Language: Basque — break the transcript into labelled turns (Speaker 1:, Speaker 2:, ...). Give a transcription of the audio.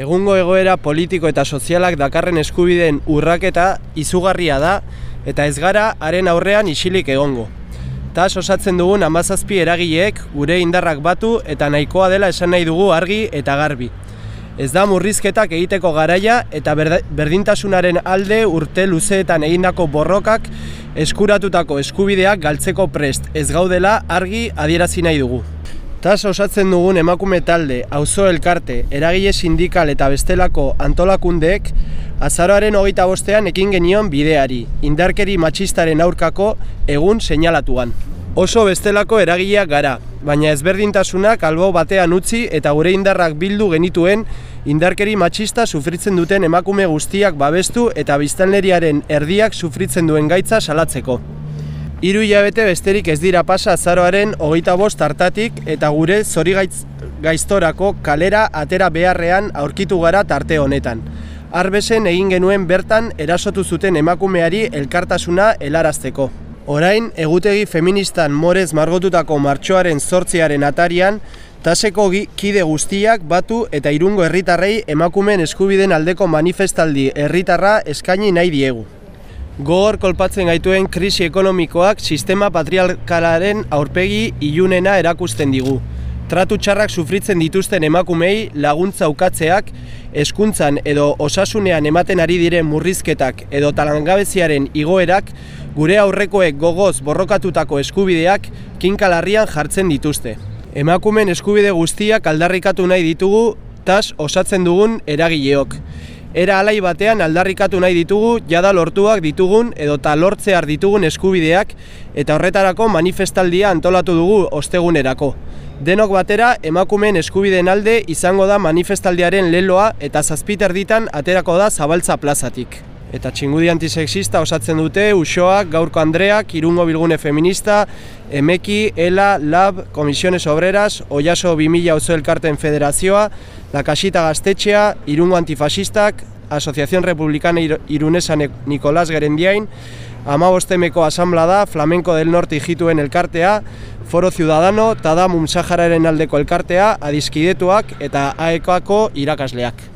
Speaker 1: Egungo egoera politiko eta sozialak dakarren eskubideen urraketa izugarria da eta ez gara haren aurrean isilik egongo. Tas osatzen dugun amazazpi eragileek gure indarrak batu eta nahikoa dela esan nahi dugu argi eta garbi. Ez da murrizketak egiteko garaia eta berdintasunaren alde urte luzeetan egindako borrokak eskuratutako eskubideak galtzeko prest ez gaudela argi adierazi nahi dugu. Tas osatzen dugun emakume talde, auzo elkarte, eragile sindikal eta bestelako antolakundeek azaroaren hogeita bostean ekin genion bideari, indarkeri matxistaren aurkako egun seinalatuan. Oso bestelako eragileak gara, baina ezberdintasunak albo batean utzi eta gure indarrak bildu genituen indarkeri matxista sufritzen duten emakume guztiak babestu eta biztanleriaren erdiak sufritzen duen gaitza salatzeko. Hiru hilabete besterik ez dira pasa azaroaren hogeita bost hartatik eta gure zori gaiztorako kalera atera beharrean aurkitu gara tarte honetan. Arbesen egin genuen bertan erasotu zuten emakumeari elkartasuna helarazteko. Orain, egutegi feministan morez margotutako martxoaren zortziaren atarian, taseko kide guztiak batu eta irungo herritarrei emakumeen eskubiden aldeko manifestaldi herritarra eskaini nahi diegu. Gogor kolpatzen gaituen krisi ekonomikoak sistema patriarkalaren aurpegi ilunena erakusten digu. Tratu txarrak sufritzen dituzten emakumei laguntza ukatzeak, eskuntzan edo osasunean ematen ari diren murrizketak edo talangabeziaren igoerak, gure aurrekoek gogoz borrokatutako eskubideak kinkalarrian jartzen dituzte. Emakumen eskubide guztiak aldarrikatu nahi ditugu, tas osatzen dugun eragileok era alai batean aldarrikatu nahi ditugu jada lortuak ditugun edo ta lortzear ditugun eskubideak eta horretarako manifestaldia antolatu dugu ostegunerako. Denok batera emakumeen eskubideen alde izango da manifestaldiaren leloa eta zazpiter ditan aterako da zabaltza plazatik. Eta txingudi antisexista osatzen dute Usoak, Gaurko Andreak, Irungo Bilgune Feminista, Emeki, Ela, Lab, Komisiones Obreras, Oiaso 2000 Ozo Elkarten Federazioa, La Casita Gaztetxea, Irungo Antifasistak, Asociación Republicana Irunesa Nicolás Gerendiain, Amabostemeko Asamblada, Flamenco del Norte Ijituen Elkartea, Foro Ciudadano, Tadamum Sahararen aldeko elkartea, Adiskidetuak eta Aekoako irakasleak.